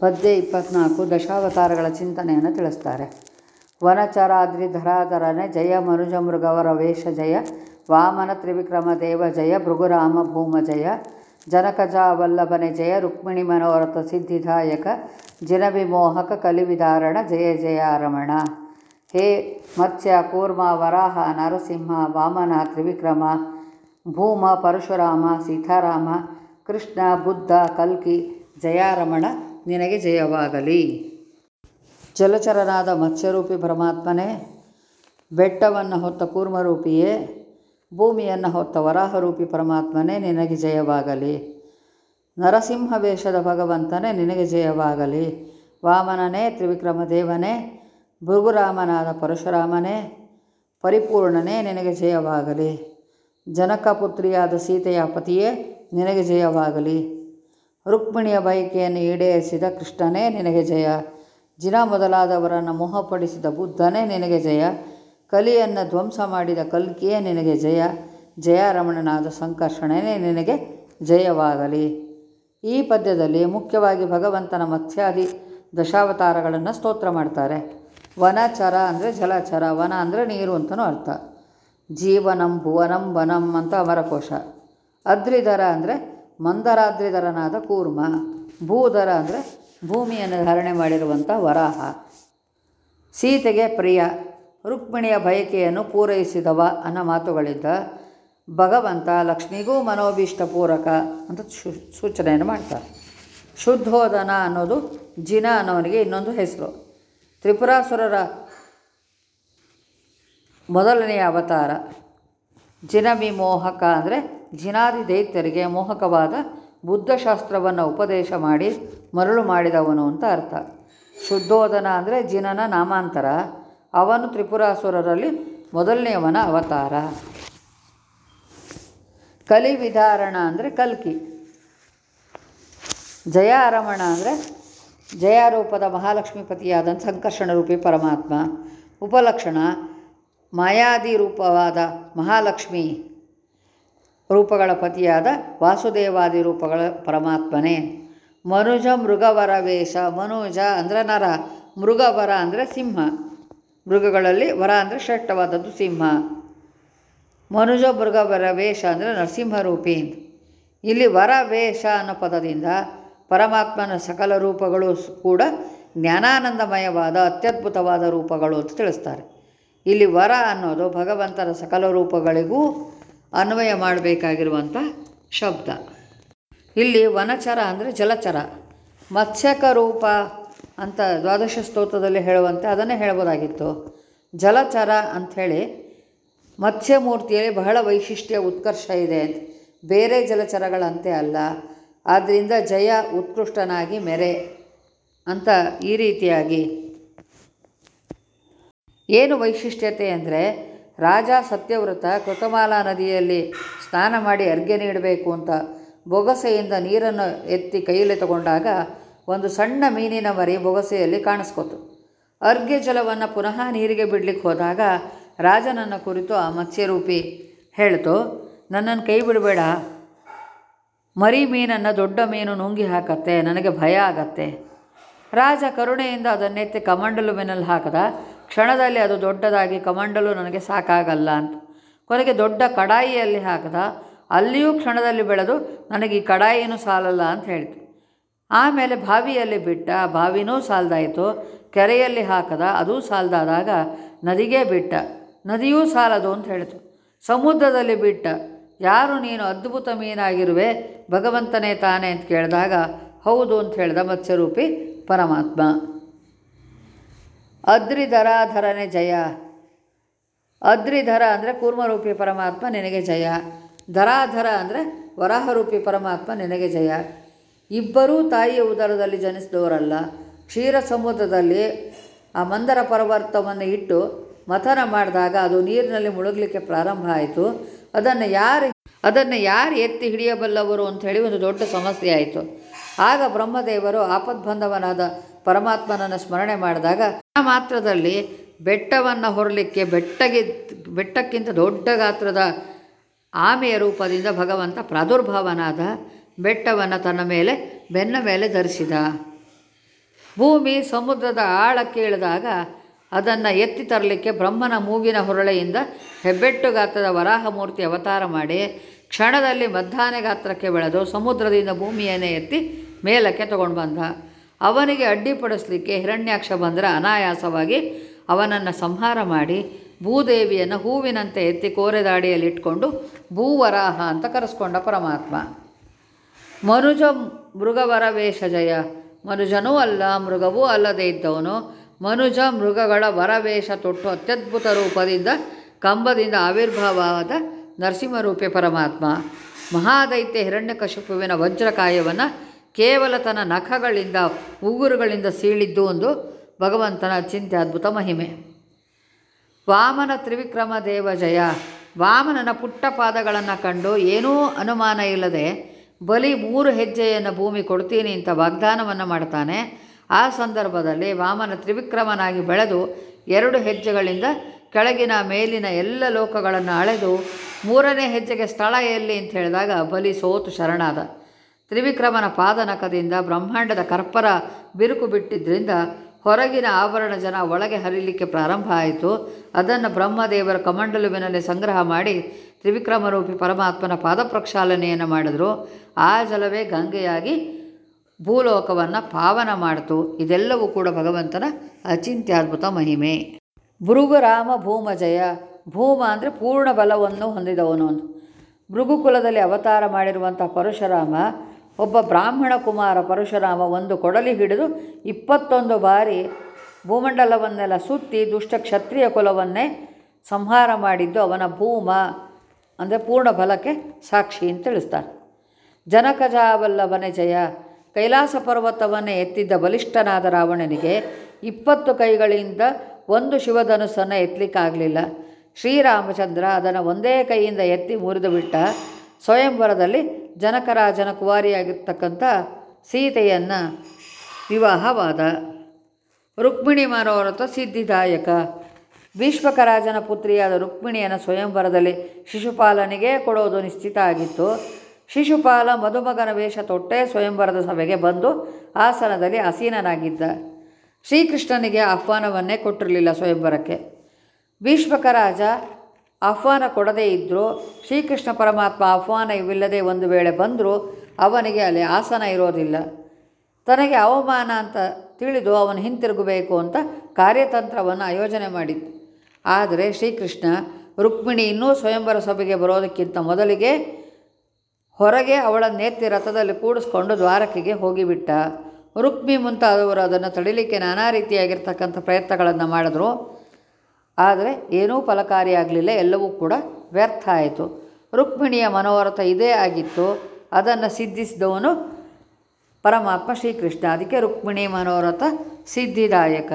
ಪದ್ಯ ಇಪ್ಪತ್ನಾಲ್ಕು ದಶಾವತಾರಗಳ ಚಿಂತನೆಯನ್ನು ತಿಳಿಸ್ತಾರೆ. ವನಚರಾದ್ರಿ ಧರಾಧರನೆ ಜಯ ಮನುಜ ಮೃಗವರ ವೇಷ ಜಯ, ವಾಮನ ತ್ರಿವಿಕ್ರಮ ದೇವ ಜಯ, ಭೃಗುರಾಮ ಭೂಮ ಜಯ, ಜನಕಜಾವಲ್ಲಭನೆ ಜಯ, ರುಕ್ಮಿಣಿ ಮನೋರಥ ಸಿದ್ಧಿದಾಯಕ ಜಿನವಿಮೋಹಕ ಕಲಿವಿದಾರಣ, ಜಯ ಜಯ ರಮಣ. ಹೇ ಮತ್ಸ್ಯ, ಕೂರ್ಮ, ವರಾಹ, ನರಸಿಂಹ, ವಾಮನ ತ್ರಿವಿಕ್ರಮ, ಭೂಮ, ಪರಶುರಾಮ, ಸೀತಾರಾಮ, ಕೃಷ್ಣ, ಬುದ್ಧ, ಕಲ್ಕಿ, ಜಯಾರಮಣ ನಿನಗೆ ಜಯವಾಗಲಿ. ಜಲಚರನಾದ ಮತ್ಸ್ಯರೂಪಿ ಪರಮಾತ್ಮನೇ, ಬೆಟ್ಟವನ್ನು ಹೊತ್ತ ಕೂರ್ಮರೂಪಿಯೇ, ಭೂಮಿಯನ್ನು ಹೊತ್ತ ವರಾಹರೂಪಿ ಪರಮಾತ್ಮನೇ ನಿನಗೆ ಜಯವಾಗಲಿ. ನರಸಿಂಹ ವೇಷದ ಭಗವಂತನೇ ನಿನಗೆ ಜಯವಾಗಲಿ. ವಾಮನನೇ ತ್ರಿವಿಕ್ರಮ ದೇವನೇ ಭೃಗುರಾಮನಾದ ಪರಶುರಾಮನೇ, ಪರಿಪೂರ್ಣನೇ ನಿನಗೆ ಜಯವಾಗಲಿ. ಜನಕ ಪುತ್ರಿಯಾದ ಸೀತೆಯ ಪತಿಯೇ ನಿನಗೆ ಜಯವಾಗಲಿ. ರುಕ್ಮಿಣಿಯ ಬಯಕೆಯನ್ನು ಈಡೇರಿಸಿದ ಕೃಷ್ಣನೇ ನಿನಗೆ ಜಯ. ಜಿನ ಮೊದಲಾದವರನ್ನು ಮೋಹಪಡಿಸಿದ ಬುದ್ಧನೇ ನಿನಗೆ ಜಯ. ಕಲಿಯನ್ನು ಧ್ವಂಸ ಮಾಡಿದ ಕಲ್ಕಿಯೇ ನಿನಗೆ ಜಯ. ಜಯರಮಣನಾದ ಸಂಕರ್ಷಣನೇ ನಿನಗೆ ಜಯವಾಗಲಿ. ಈ ಪದ್ಯದಲ್ಲಿ ಮುಖ್ಯವಾಗಿ ಭಗವಂತನ ಮತ್ಸ್ಯಾದಿ ದಶಾವತಾರಗಳನ್ನು ಸ್ತೋತ್ರ ಮಾಡ್ತಾರೆ. ವನಚರ ಅಂದರೆ ಜಲಚರ, ವನ ಅಂದರೆ ನೀರು ಅಂತಲೂ ಅರ್ಥ. ಜೀವನಂ ಭುವನಂ ವನಂ ಅಂತ ಅಮರಕೋಶ. ಅದ್ರಿದರ ಅಂದರೆ ಮಂದರಾದ್ರಿಧರನಾದ ಕೂರ್ಮ, ಭೂಧರ ಅಂದರೆ ಭೂಮಿಯನ್ನು ಧಾರಣೆ ಮಾಡಿರುವಂಥ ವರಾಹ. ಸೀತೆಗೆ ಪ್ರಿಯ, ರುಕ್ಮಿಣಿಯ ಬಯಕೆಯನ್ನು ಪೂರೈಸಿದವ ಅನ್ನೋ ಮಾತುಗಳಿದ್ದ ಭಗವಂತ ಲಕ್ಷ್ಮಿಗೂ ಮನೋಭೀಷ್ಟ ಪೂರಕ ಅಂತ ಸೂಚನೆಯನ್ನು ಮಾಡ್ತಾರೆ. ಶುದ್ಧೋದನ ಅನ್ನೋದು ಜಿನ ಅನ್ನೋನಿಗೆ ಇನ್ನೊಂದು ಹೆಸರು. ತ್ರಿಪುರಾಸುರರ ಮೊದಲನೆಯ ಅವತಾರ ಜಿನ ವಿಮೋಹಕ ಅಂದರೆ ಜಿನಾದಿ ದೈತ್ಯರಿಗೆ ಮೋಹಕವಾದ ಬುದ್ಧಶಾಸ್ತ್ರವನ್ನು ಉಪದೇಶ ಮಾಡಿ ಮರಳು ಮಾಡಿದವನು ಅಂತ ಅರ್ಥ. ಶುದ್ಧೋದನ ಅಂದರೆ ಜಿನನ ನಾಮಾಂತರ. ಅವನು ತ್ರಿಪುರಾಸುರರಲ್ಲಿ ಮೊದಲನೆಯವನ ಅವತಾರ. ಕಲಿವಿಧಾರಣ ಅಂದರೆ ಕಲ್ಕಿ. ಜಯಾರಮಣ ಅಂದರೆ ಜಯಾರೂಪದ ಮಹಾಲಕ್ಷ್ಮೀಪತಿಯಾದಂಥ ಸಂಕರ್ಷಣ ರೂಪಿ ಪರಮಾತ್ಮ. ಉಪಲಕ್ಷಣ, ಮಾಯಾದಿ ರೂಪವಾದ ಮಹಾಲಕ್ಷ್ಮಿ. ರೂಪಗಳ ಪತಿಯಾದ ವಾಸುದೇವಾದಿ ರೂಪಗಳ ಪರಮಾತ್ಮನೇ. ಮನುಜ ಮೃಗವರ ವೇಷ, ಮನುಜ ಅಂದರೆ ನರ, ಮೃಗವರ ಅಂದರೆ ಸಿಂಹ. ಮೃಗಗಳಲ್ಲಿ ವರ ಅಂದರೆ ಶ್ರೇಷ್ಠವಾದದ್ದು ಸಿಂಹ. ಮನುಜ ಮೃಗವರ ವೇಷ ಅಂದರೆ ನರಸಿಂಹರೂಪಿ. ಇಲ್ಲಿ ವರ ವೇಷ ಅನ್ನೋ ಪದದಿಂದ ಪರಮಾತ್ಮನ ಸಕಲ ರೂಪಗಳು ಕೂಡ ಜ್ಞಾನಾನಂದಮಯವಾದ, ಅತ್ಯದ್ಭುತವಾದ ರೂಪಗಳು ಅಂತ ತಿಳಿಸ್ತಾರೆ. ಇಲ್ಲಿ ವರ ಅನ್ನೋದು ಭಗವಂತನ ಸಕಲ ರೂಪಗಳಿಗೂ ಅನ್ವಯ ಮಾಡಬೇಕಾಗಿರುವಂಥ ಶಬ್ದ. ಇಲ್ಲಿ ವನಚರ ಅಂದರೆ ಜಲಚರ. ಮತ್ಸ್ಯಕ ರೂಪ ಅಂತ ದ್ವಾದಶ ಸ್ತೋತ್ರದಲ್ಲಿ ಹೇಳುವಂತೆ ಅದನ್ನೇ ಹೇಳ್ಬೋದಾಗಿತ್ತು ಜಲಚರ ಅಂಥೇಳಿ ಮತ್ಸ್ಯಮೂರ್ತಿಯಲ್ಲಿ ಬಹಳ ವೈಶಿಷ್ಟ್ಯ ಉತ್ಕರ್ಷ ಇದೆ ಅಂತ. ಬೇರೆ ಜಲಚರಗಳಂತೆ ಅಲ್ಲ. ಆದ್ದರಿಂದ ಜಯ ಉತ್ಕೃಷ್ಟನಾಗಿ ಮೆರೆ ಅಂತ ಈ ರೀತಿಯಾಗಿ. ಏನು ವೈಶಿಷ್ಟ್ಯತೆ ಅಂದರೆ ರಾಜ ಸತ್ಯವ್ರತ ಕೃತಮಾಲಾ ನದಿಯಲ್ಲಿ ಸ್ನಾನ ಮಾಡಿ ಅರ್ಘ್ಯ ನೀಡಬೇಕು ಅಂತ ಬೊಗಸೆಯಿಂದ ನೀರನ್ನು ಎತ್ತಿ ಕೈಯಲ್ಲಿ ತಗೊಂಡಾಗ ಒಂದು ಸಣ್ಣ ಮೀನಿನ ಮರಿ ಬೊಗಸೆಯಲ್ಲಿ ಕಾಣಿಸ್ಕೊತು. ಅರ್ಘ್ಯ ಜಲವನ್ನು ಪುನಃ ನೀರಿಗೆ ಬಿಡಲಿಕ್ಕೆ ಹೋದಾಗ ರಾಜನನ್ನು ಕುರಿತು ಆ ಮತ್ಸ್ಯರೂಪಿ ಹೇಳ್ತು, ನನ್ನನ್ನು ಕೈ ಬಿಡಬೇಡ. ಮರಿ ಮೀನನ್ನು ದೊಡ್ಡ ಮೀನು ನುಂಗಿ ಹಾಕತ್ತೆ, ನನಗೆ ಭಯ ಆಗತ್ತೆ. ರಾಜ ಕರುಣೆಯಿಂದ ಅದನ್ನೆತ್ತಿ ಕಮಂಡಲುವಿನಲ್ಲಿ ಹಾಕದ. ಕ್ಷಣದಲ್ಲಿ ಅದು ದೊಡ್ಡದಾಗಿ ಕಮಂಡಲು ನನಗೆ ಸಾಕಾಗಲ್ಲ ಅಂತ. ಕೊನೆಗೆ ದೊಡ್ಡ ಕಡಾಯಿಯಲ್ಲಿ ಹಾಕದ, ಅಲ್ಲಿಯೂ ಕ್ಷಣದಲ್ಲಿ ಬೆಳೆದು ನನಗೆ ಈ ಕಡಾಯಿನೂ ಸಾಲಲ್ಲ ಅಂತ ಹೇಳಿತು. ಆಮೇಲೆ ಬಾವಿಯಲ್ಲಿ ಬಿಟ್ಟ, ಬಾವಿನೂ ಸಾಲದಾಯಿತು. ಕೆರೆಯಲ್ಲಿ ಹಾಕದ, ಅದೂ ಸಾಲದಾದಾಗ ನದಿಗೆ ಬಿಟ್ಟ. ನದಿಯೂ ಸಾಲದು ಅಂತ ಹೇಳಿತು. ಸಮುದ್ರದಲ್ಲಿ ಬಿಟ್ಟ. ಯಾರು ನೀನು ಅದ್ಭುತ ಮೀನಾಗಿರುವೆ, ಭಗವಂತನೇ ತಾನೆ ಅಂತ ಕೇಳಿದಾಗ, ಹೌದು ಅಂತ ಹೇಳಿದ ಮತ್ಸ್ಯರೂಪಿ ಪರಮಾತ್ಮ. ಅದ್ರಿಧರಾಧರನೇ ಜಯ. ಅದ್ರಿಧರ ಅಂದರೆ ಕೂರ್ಮರೂಪಿ ಪರಮಾತ್ಮ ನಿನಗೆ ಜಯ. ಧರಾಧರ ಅಂದರೆ ವರಾಹರೂಪಿ ಪರಮಾತ್ಮ ನಿನಗೆ ಜಯ. ಇಬ್ಬರೂ ತಾಯಿಯ ಉದರದಲ್ಲಿ ಜನಿಸಿದವರಲ್ಲ. ಕ್ಷೀರ ಸಮುದ್ರದಲ್ಲಿ ಆ ಮಂದರ ಪರವರ್ತವನ್ನು ಇಟ್ಟು ಮಥನ ಮಾಡಿದಾಗ ಅದು ನೀರಿನಲ್ಲಿ ಮುಳುಗಲಿಕ್ಕೆ ಪ್ರಾರಂಭ ಆಯಿತು. ಅದನ್ನು ಯಾರು ಅದನ್ನು ಯಾರು ಎತ್ತಿ ಹಿಡಿಯಬಲ್ಲವರು ಅಂಥೇಳಿ ಒಂದು ದೊಡ್ಡ ಸಮಸ್ಯೆ ಆಯಿತು. ಆಗ ಬ್ರಹ್ಮದೇವರು ಆಪದ್ಬಂಧವನಾದ ಪರಮಾತ್ಮನನ್ನು ಸ್ಮರಣೆ ಮಾಡಿದಾಗ ಮಾತ್ರದಲ್ಲಿ ಬೆಟ್ಟವನ್ನು ಹೊರಲಿಕ್ಕೆ ಬೆಟ್ಟಗೆ, ಬೆಟ್ಟಕ್ಕಿಂತ ದೊಡ್ಡ ಗಾತ್ರದ ಆಮೆಯ ರೂಪದಿಂದ ಭಗವಂತ ಪ್ರಾದುರ್ಭಾವನಾದ ಬೆಟ್ಟವನ್ನು ತನ್ನ ಮೇಲೆ, ಬೆನ್ನ ಮೇಲೆ ಧರಿಸಿದ. ಭೂಮಿ ಸಮುದ್ರದ ಆಳಕ್ಕೆ ಇಳಿದಾಗ ಅದನ್ನು ಎತ್ತಿ ತರಲಿಕ್ಕೆ ಬ್ರಹ್ಮನ ಮೂಗಿನ ಹೊರಳೆಯಿಂದ ಹೆಬ್ಬೆಟ್ಟು ಗಾತ್ರದ ವರಾಹಮೂರ್ತಿ ಅವತಾರ ಮಾಡಿ ಕ್ಷಣದಲ್ಲಿ ಮಧ್ಯಾಹ್ನ ಗಾತ್ರಕ್ಕೆ ಬೆಳೆದು ಸಮುದ್ರದಿಂದ ಭೂಮಿಯನ್ನೇ ಎತ್ತಿ ಮೇಲಕ್ಕೆ ತಗೊಂಡು ಬಂದ ಅವನಿಗೆ ಅಡ್ಡಿಪಡಿಸಲಿಕ್ಕೆ ಹಿರಣ್ಯಾಕ್ಷ ಬಂದರೆ ಅನಾಯಾಸವಾಗಿ ಅವನನ್ನು ಸಂಹಾರ ಮಾಡಿ ಭೂದೇವಿಯನ್ನು ಹೂವಿನಂತೆ ಎತ್ತಿ ಕೋರೆದಾಡಿಯಲ್ಲಿಟ್ಕೊಂಡು ಭೂವರಾಹ ಅಂತ ಕರೆಸ್ಕೊಂಡ ಪರಮಾತ್ಮ. ಮನುಜ ಮೃಗವರ ವೇಷಜಯ ಮನುಜನೂ ಅಲ್ಲ, ಮೃಗವೂ ಅಲ್ಲದೇ ಇದ್ದವನು. ಮನುಜ ಮೃಗಗಳ ವರವೇಷ ತೊಟ್ಟು ಅತ್ಯದ್ಭುತ ರೂಪದಿಂದ ಕಂಬದಿಂದ ಆವಿರ್ಭಾವವಾದ ನರಸಿಂಹರೂಪಿ ಪರಮಾತ್ಮ. ಮಹಾದೈತ್ಯ ಹಿರಣ್ಯಕಶಿಪುವಿನ ವಜ್ರಕಾಯವನ್ನು ಕೇವಲ ತನ್ನ ನಖಗಳಿಂದ, ಉಗುರುಗಳಿಂದ ಸೀಳಿದ್ದು ಒಂದು ಭಗವಂತನ ಚಿಂತೆ ಅದ್ಭುತ ಮಹಿಮೆ. ವಾಮನ ತ್ರಿವಿಕ್ರಮ ದೇವ ಜಯ. ವಾಮನನ ಪುಟ್ಟ ಪಾದಗಳನ್ನು ಕಂಡು ಏನೂ ಅನುಮಾನ ಇಲ್ಲದೆ ಬಲಿ ಮೂರು ಹೆಜ್ಜೆಯನ್ನು ಭೂಮಿ ಕೊಡ್ತೀನಿ ಅಂತ ವಾಗ್ದಾನವನ್ನು ಮಾಡ್ತಾನೆ. ಆ ಸಂದರ್ಭದಲ್ಲಿ ವಾಮನ ತ್ರಿವಿಕ್ರಮನಾಗಿ ಬೆಳೆದು ಎರಡು ಹೆಜ್ಜೆಗಳಿಂದ ಕೆಳಗಿನ ಮೇಲಿನ ಎಲ್ಲ ಲೋಕಗಳನ್ನು ಅಳೆದು ಮೂರನೇ ಹೆಜ್ಜೆಗೆ ಸ್ಥಳ ಎಲ್ಲಿ ಅಂತ ಹೇಳಿದಾಗ ಬಲಿ ಸೋತು ಶರಣಾದ. ತ್ರಿವಿಕ್ರಮನ ಪಾದನಕದಿಂದ ಬ್ರಹ್ಮಾಂಡದ ಕರ್ಪರ ಬಿರುಕು ಬಿಟ್ಟಿದ್ದರಿಂದ ಹೊರಗಿನ ಆವರಣ ಜನ ಒಳಗೆ ಹರಿಲಿಕ್ಕೆ ಪ್ರಾರಂಭ ಆಯಿತು. ಅದನ್ನು ಬ್ರಹ್ಮದೇವರ ಕಮಂಡಲುವಿನಲ್ಲಿ ಸಂಗ್ರಹ ಮಾಡಿ ತ್ರಿವಿಕ್ರಮರೂಪಿ ಪರಮಾತ್ಮನ ಪಾದ ಪ್ರಕ್ಷಾಲನೆಯನ್ನು ಮಾಡಿದ್ರು. ಆ ಜಲವೇ ಗಂಗೆಯಾಗಿ ಭೂಲೋಕವನ್ನು ಪಾವನ ಮಾಡಿತು. ಇದೆಲ್ಲವೂ ಕೂಡ ಭಗವಂತನ ಅಚಿಂತ್ಯದ್ಭುತ ಮಹಿಮೆ. ಭೃಗುರಾಮ ಭೂಮಜಯ ಭೂಮ ಅಂದರೆ ಪೂರ್ಣ ಬಲವನ್ನು ಹೊಂದಿದವನು ಭೃಗುಕುಲದಲ್ಲಿ ಅವತಾರ ಮಾಡಿರುವಂಥ ಪರಶುರಾಮ ಒಬ್ಬ ಬ್ರಾಹ್ಮಣ ಕುಮಾರ ಪರಶುರಾಮ ಒಂದು ಕೊಡಲಿ ಹಿಡಿದು ಇಪ್ಪತ್ತೊಂದು ಬಾರಿ ಭೂಮಂಡಲವನ್ನೆಲ್ಲ ಸುತ್ತಿ ದುಷ್ಟ ಕ್ಷತ್ರಿಯ ಕುಲವನ್ನೇ ಸಂಹಾರ ಮಾಡಿದ್ದು ಅವನ ಭೂಮ, ಅಂದರೆ ಪೂರ್ಣ ಬಲಕ್ಕೆ ಸಾಕ್ಷಿ ಅಂತ ತಿಳಿಸ್ತಾರೆ. ಜನಕಜಾವಲ್ಲಭನೆ ಜಯ, ಕೈಲಾಸ ಪರ್ವತವನ್ನೇ ಎತ್ತಿದ್ದ ಬಲಿಷ್ಠನಾದ ರಾವಣನಿಗೆ ಇಪ್ಪತ್ತು ಕೈಗಳಿಂದ ಒಂದು ಶಿವಧನುಸ್ಸನ್ನು ಎತ್ತಲಿಕ್ಕಾಗಲಿಲ್ಲ. ಶ್ರೀರಾಮಚಂದ್ರ ಅದನ್ನು ಒಂದೇ ಕೈಯಿಂದ ಎತ್ತಿ ಮುರಿದು ಬಿಟ್ಟ ಸ್ವಯಂವರದಲ್ಲಿ ಜನಕರಾಜನ ಕುವಾರಿಯಾಗಿರ್ತಕ್ಕಂಥ ಸೀತೆಯನ್ನು ವಿವಾಹವಾದ ರುಕ್ಮಿಣಿ ಮನೋರಥ ಸಿದ್ಧಿದಾಯಕ. ಭೀಷ್ಮಕರಾಜನ ಪುತ್ರಿಯಾದ ರುಕ್ಮಿಣಿಯನ್ನು ಸ್ವಯಂವರದಲ್ಲಿ ಶಿಶುಪಾಲನಿಗೆ ಕೊಡೋದು ನಿಶ್ಚಿತ ಆಗಿತ್ತು. ಶಿಶುಪಾಲ ಮಧುಮಗನ ವೇಷ ತೊಟ್ಟೆ ಸ್ವಯಂವರದ ಸಭೆಗೆ ಬಂದು ಆಸನದಲ್ಲಿ ಆಸೀನನಾಗಿದ್ದ. ಶ್ರೀಕೃಷ್ಣನಿಗೆ ಆಹ್ವಾನವನ್ನೇ ಕೊಟ್ಟಿರಲಿಲ್ಲ ಸ್ವಯಂವರಕ್ಕೆ. ಭೀಷ್ಮಕ ರಾಜ ಆಹ್ವಾನ ಕೊಡದೇ ಇದ್ದರೂ ಶ್ರೀಕೃಷ್ಣ ಪರಮಾತ್ಮ ಆಹ್ವಾನ ಇವಿಲ್ಲದೆ ಒಂದು ವೇಳೆ ಬಂದರೂ ಅವನಿಗೆ ಅಲ್ಲಿ ಆಸನ ಇರೋದಿಲ್ಲ. ತನಗೆ ಅವಮಾನ ಅಂತ ತಿಳಿದು ಅವನು ಹಿಂತಿರುಗಬೇಕು ಅಂತ ಕಾರ್ಯತಂತ್ರವನ್ನು ಆಯೋಜನೆ ಮಾಡಿತ್ತು. ಆದರೆ ಶ್ರೀಕೃಷ್ಣ, ರುಕ್ಮಿಣಿ ಇನ್ನೂ ಸ್ವಯಂವರ ಸಭೆಗೆ ಬರೋದಕ್ಕಿಂತ ಮೊದಲಿಗೆ ಹೊರಗೆ ಅವಳ ಅವಳನ್ನೆತ್ತಿ ರಥದಲ್ಲಿ ಕೂಡಿಸ್ಕೊಂಡು ದ್ವಾರಕೆಗೆ ಹೋಗಿಬಿಟ್ಟ. ರುಕ್ಮಿ ಮುಂತಾದವರು ಅದನ್ನು ತಡಿಲಿಕ್ಕೆ ನಾನಾ ರೀತಿಯಾಗಿರ್ತಕ್ಕಂಥ ಪ್ರಯತ್ನಗಳನ್ನು ಮಾಡಿದ್ರು. ಆದರೆ ಏನೂ ಫಲಕಾರಿಯಾಗಲಿಲ್ಲ ಎಲ್ಲವೂ ಕೂಡ ವ್ಯರ್ಥ ಆಯಿತು. ರುಕ್ಮಿಣಿಯ ಮನೋರಥ ಇದೇ ಆಗಿತ್ತು. ಅದನ್ನು ಸಿದ್ಧಿಸಿದವನು ಪರಮಾತ್ಮ ಶ್ರೀಕೃಷ್ಣ. ಅದಕ್ಕೆ ರುಕ್ಮಿಣಿ ಮನೋರಥ ಸಿದ್ಧಿದಾಯಕ.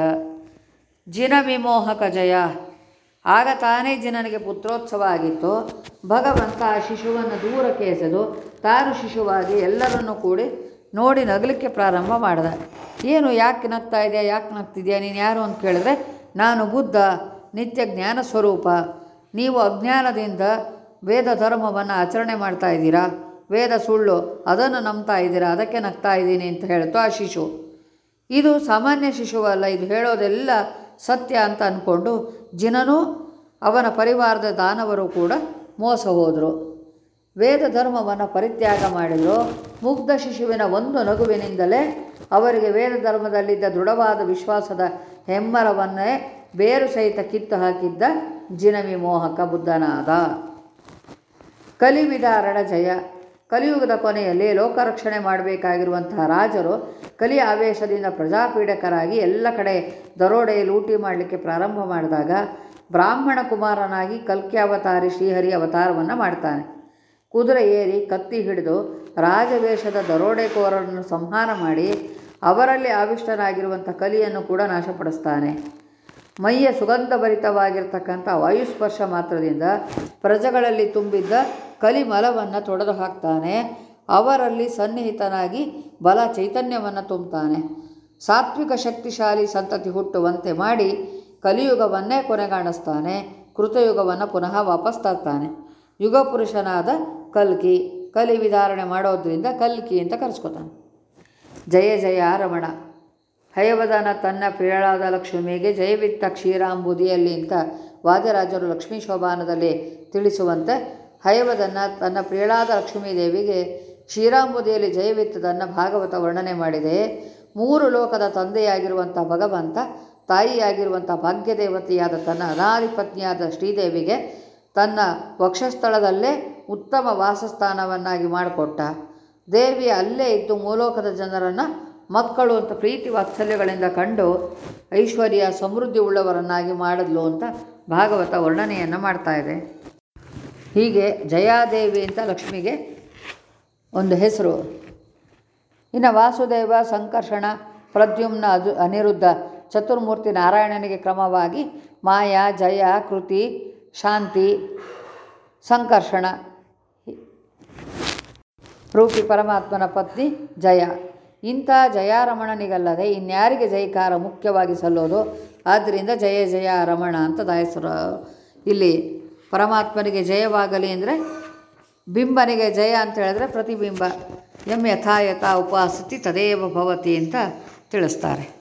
ಜಿನ ವಿಮೋಹಕ ಜಯ. ಆಗ ತಾನೇ ಜಿನನಿಗೆ ಪುತ್ರೋತ್ಸವ ಆಗಿತ್ತು. ಭಗವಂತ ಆ ಶಿಶುವನ್ನು ದೂರಕ್ಕೆ ಎಸೆದು ತಾನು ಶಿಶುವಾಗಿ ಎಲ್ಲರನ್ನೂ ಕೂಡಿ ನೋಡಿ ನಗಲಿಕ್ಕೆ ಪ್ರಾರಂಭ ಮಾಡಿದ. ಏನು ಯಾಕೆ ನಗ್ತಾ ಇದೆಯಾ, ಯಾಕೆ ನಗ್ತಿದ್ಯಾ, ನೀನು ಯಾರು ಅಂತ ಕೇಳಿದ್ರೆ, ನಾನು ಬುದ್ಧ. ನಿತ್ಯ ಜ್ಞಾನ ಸ್ವರೂಪ. ನೀವು ಅಜ್ಞಾನದಿಂದ ವೇದ ಧರ್ಮವನ್ನು ಆಚರಣೆ ಮಾಡ್ತಾ ಇದ್ದೀರಾ? ವೇದ ಸುಳ್ಳು, ಅದನ್ನು ನಂಬ್ತಾ ಇದ್ದೀರಾ? ಅದಕ್ಕೆ ನಗ್ತಾ ಇದ್ದೀನಿ ಅಂತ ಹೇಳ್ತು ಆ ಶಿಶು. ಇದು ಸಾಮಾನ್ಯ ಶಿಶುವಲ್ಲ, ಇದು ಹೇಳೋದೆಲ್ಲ ಸತ್ಯ ಅಂತ ಅಂದ್ಕೊಂಡು ಜಿನನೂ ಅವನ ಪರಿವಾರದ ದಾನವರು ಕೂಡ ಮೋಸ ಹೋದರು. ವೇದ ಧರ್ಮವನ್ನು ಪರಿತ್ಯಾಗ ಮಾಡಿದರು. ಮುಗ್ಧ ಶಿಶುವಿನ ಒಂದು ನಗುವಿನಿಂದಲೇ ಅವರಿಗೆ ವೇದ ಧರ್ಮದಲ್ಲಿದ್ದ ದೃಢವಾದ ವಿಶ್ವಾಸದ ಹೆಮ್ಮರವನ್ನೇ ಬೇರು ಸಹಿತ ಕಿತ್ತು ಹಾಕಿದ್ದ ಜಿನವಿಮೋಹಕ ಬುದ್ಧನಾದ. ಕಲಿವಿದ ಜಯ ಕಲಿಯುಗದ ಕೊನೆಯಲ್ಲಿ ಲೋಕರಕ್ಷಣೆ ಮಾಡಬೇಕಾಗಿರುವಂತಹ ರಾಜರು ಕಲಿ ಆವೇಶದಿಂದ ಪ್ರಜಾಪೀಡಕರಾಗಿ ಎಲ್ಲ ಕಡೆ ದರೋಡೆ ಲೂಟಿ ಮಾಡಲಿಕ್ಕೆ ಪ್ರಾರಂಭ ಮಾಡಿದಾಗ ಬ್ರಾಹ್ಮಣ ಕುಮಾರನಾಗಿ ಕಲ್ಕಿ ಅವತಾರಿ ಶ್ರೀಹರಿ ಅವತಾರವನ್ನು ಮಾಡ್ತಾನೆ. ಕುದುರೆ ಏರಿ ಕತ್ತಿ ಹಿಡಿದು ರಾಜವೇಷದ ದರೋಡೆಕೋರರನ್ನು ಸಂಹಾರ ಮಾಡಿ ಅವರಲ್ಲಿ ಆವಿಷ್ಟನಾಗಿರುವಂಥ ಕಲಿಯನ್ನು ಕೂಡ ನಾಶಪಡಿಸ್ತಾನೆ. ಮೈಯ ಸುಗಂಧಭರಿತವಾಗಿರ್ತಕ್ಕಂಥ ವಾಯುಸ್ಪರ್ಶ ಮಾತ್ರದಿಂದ ಪ್ರಜೆಗಳಲ್ಲಿ ತುಂಬಿದ್ದ ಕಲಿಮಲವನ್ನು ತೊಡೆದು ಹಾಕ್ತಾನೆ. ಅವರಲ್ಲಿ ಸನ್ನಿಹಿತನಾಗಿ ಬಲ ಚೈತನ್ಯವನ್ನು ತುಂಬುತ್ತಾನೆ. ಸಾತ್ವಿಕ ಶಕ್ತಿಶಾಲಿ ಸಂತತಿ ಹುಟ್ಟುವಂತೆ ಮಾಡಿ ಕಲಿಯುಗವನ್ನೇ ಕೊನೆಗಾಣಿಸ್ತಾನೆ. ಕೃತಯುಗವನ್ನು ಪುನಃ ವಾಪಸ್ ತರ್ತಾನೆ. ಯುಗಪುರುಷನಾದ ಕಲ್ಕಿ, ಕಲಿ ವಿಧಾರಣೆ ಮಾಡೋದ್ರಿಂದ ಕಲ್ಕಿ ಅಂತ ಕರೆಸ್ಕೊತಾನೆ. ಜಯ ಜಯ ರಮಣ ಹಯವದನ ತನ್ನ ಪ್ರಿಯಳಾದ ಲಕ್ಷ್ಮಿಗೆ ಜಯವಿತ್ತ ಕ್ಷೀರಾಂಬುದಿಯಲ್ಲಿ ಅಂತ ವಾದ್ಯರಾಜರು ಲಕ್ಷ್ಮೀ ಶೋಭಾನದಲ್ಲಿ ತಿಳಿಸುವಂತೆ ಹಯವದನ ತನ್ನ ಪ್ರಿಯಳಾದ ಲಕ್ಷ್ಮೀ ದೇವಿಗೆ ಕ್ಷೀರಾಂಬುದಿಯಲ್ಲಿ ಜಯವಿತ್ತದನ್ನು ಭಾಗವತ ವರ್ಣನೆ ಮಾಡಿದೆ. ಮೂರು ಲೋಕದ ತಂದೆಯಾಗಿರುವಂಥ ಭಗವಂತ ತಾಯಿಯಾಗಿರುವಂಥ ಭಾಗ್ಯದೇವತೆಯಾದ ತನ್ನ ಅನಾಧಿಪತ್ನಿಯಾದ ಶ್ರೀದೇವಿಗೆ ತನ್ನ ವಕ್ಷಸ್ಥಳದಲ್ಲೇ ಉತ್ತಮ ವಾಸಸ್ಥಾನವನ್ನಾಗಿ ಮಾಡಿಕೊಟ್ಟ. ದೇವಿ ಅಲ್ಲೇ ಇದ್ದು ಮೂಲೋಕದ ಜನರನ್ನು ಮಕ್ಕಳು ಅಂತ ಪ್ರೀತಿ ವಾತ್ಸಲ್ಯಗಳಿಂದ ಕಂಡು ಐಶ್ವರ್ಯ ಸಮೃದ್ಧಿ ಉಳ್ಳವರನ್ನಾಗಿ ಮಾಡಿದ್ಲು ಅಂತ ಭಾಗವತ ವರ್ಣನೆಯನ್ನು ಮಾಡ್ತಾ ಇದೆ. ಹೀಗೆ ಜಯಾದೇವಿ ಅಂತ ಲಕ್ಷ್ಮಿಗೆ ಒಂದು ಹೆಸರು. ಇನ್ನು ವಾಸುದೇವ, ಸಂಕರ್ಷಣ, ಪ್ರದ್ಯುಮ್ನ ಅದು ಅನಿರುದ್ಧ ಚತುರ್ಮೂರ್ತಿ ನಾರಾಯಣನಿಗೆ ಕ್ರಮವಾಗಿ ಮಾಯಾ, ಜಯ, ಕೃತಿ, ಶಾಂತಿ, ಸಂಕರ್ಷಣ, ರೂಪಿ ಪರಮಾತ್ಮನ ಪತ್ನಿ ಜಯ. ಇಂಥ ಜಯಾರಮಣನಿಗಲ್ಲದೆ ಇನ್ಯಾರಿಗೆ ಜಯಕಾರ ಮುಖ್ಯವಾಗಿ ಸಲ್ಲೋದು? ಆದ್ದರಿಂದ ಜಯ ಜಯ, ರಮಣ ಅಂತ ದಾಯಸರು ಇಲ್ಲಿ ಪರಮಾತ್ಮನಿಗೆ ಜಯವಾಗಲಿ ಅಂದರೆ ಬಿಂಬನಿಗೆ ಜಯ ಅಂತ ಹೇಳಿದ್ರೆ ಪ್ರತಿಬಿಂಬ. ಎಂ ಯಥಾ ಯಥಾ ಉಪಾಸತಿ ತದೇವ ಭವತಿ ಅಂತ ತಿಳಿಸ್ತಾರೆ.